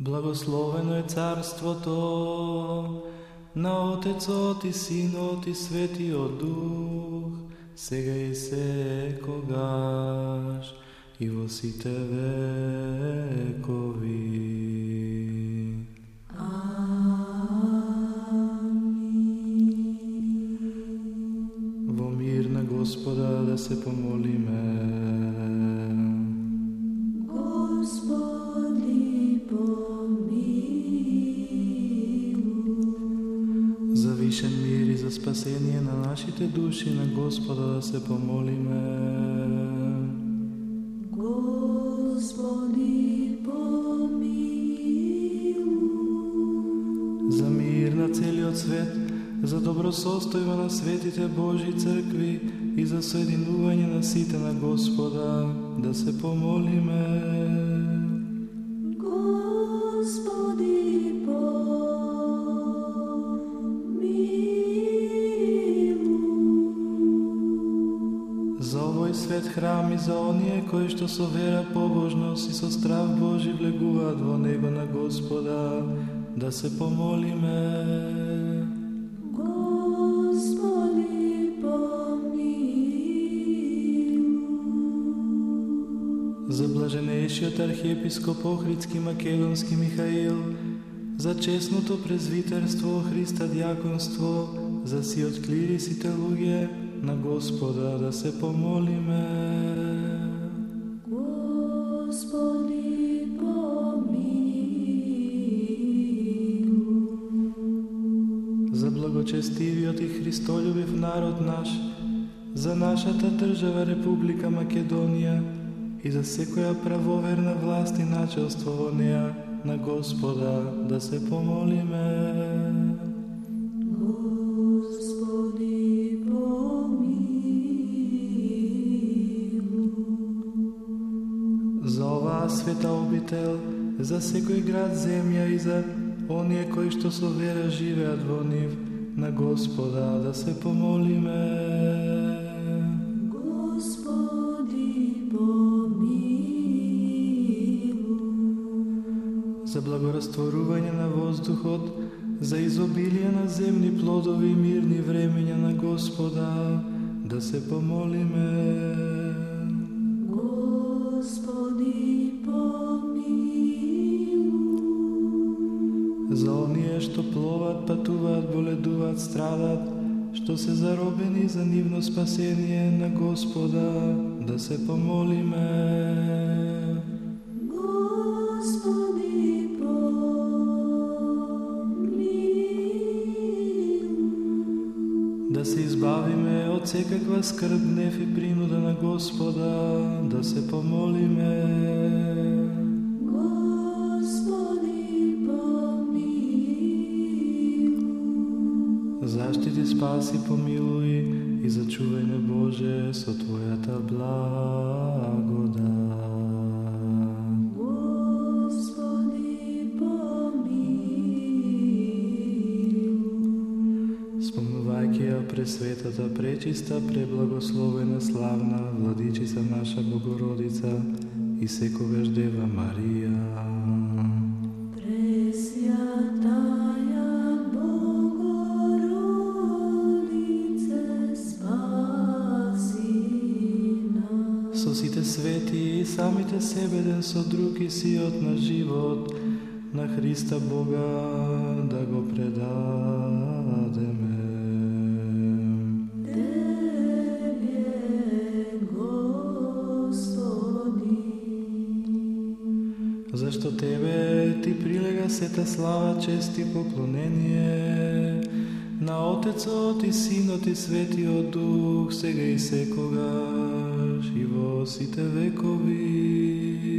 Благословено е царството на Отецот и Синот и Светиот Дух, сега и секогаш и во сите векови. Во мир на Господа да се помолиме. За спасение на нашите души на Господа да се помолиме. Господи, помилуј. За мир на целиот свет, за добросостојба на светите Божи цркви и за соединување на сите на Господа да се помолиме. Свет храм и за оние кои што со вера, побожност и со страв Божи влегуваат во него на Господа да се помолиме. Господи, помилуј. За архиепископ Охридски Македонски Михаил, за честното презвитерство Христа дјаконство, за сиот клир и луѓе на Господа да се помолиме. Господи, помилуј. За благочестивиот и Христолюбив народ наш, за нашата држава Република Македонија и за секоја правоверна власт и начелство во неа на Господа да се помолиме. Света обител, за секој град, земја и за оние кои што со вера живеат во нив, на Господа да се помолиме. Господи, помилуј. За благорастворување на воздухот, за изобилие на земни плодови и мирни времења на Господа, да се помолиме. Господи, помилуй. За оние што пловат, патуваат, боледуваат, страдат, што се заробени за нивно спасение на Господа, да се помолиме. избавиме од секаква скрб, гнев и принуда на Господа, да се помолиме. Господи, помилуј. Заштити, спаси, помилуј и зачувај ме Боже со Твојата благодат. Пресветата, пречиста, преблагословена, славна, владичица наша Богородица и секогаш Дева Марија. Нас. Со сите свети и самите себе ден со друг и сиот на живот на Христа Бога да го предадеме. Зашто Тебе Ти прилега сета слава, чест и поклонение на Отецот и Синот и Светиот Дух, сега и секогаш и во сите векови.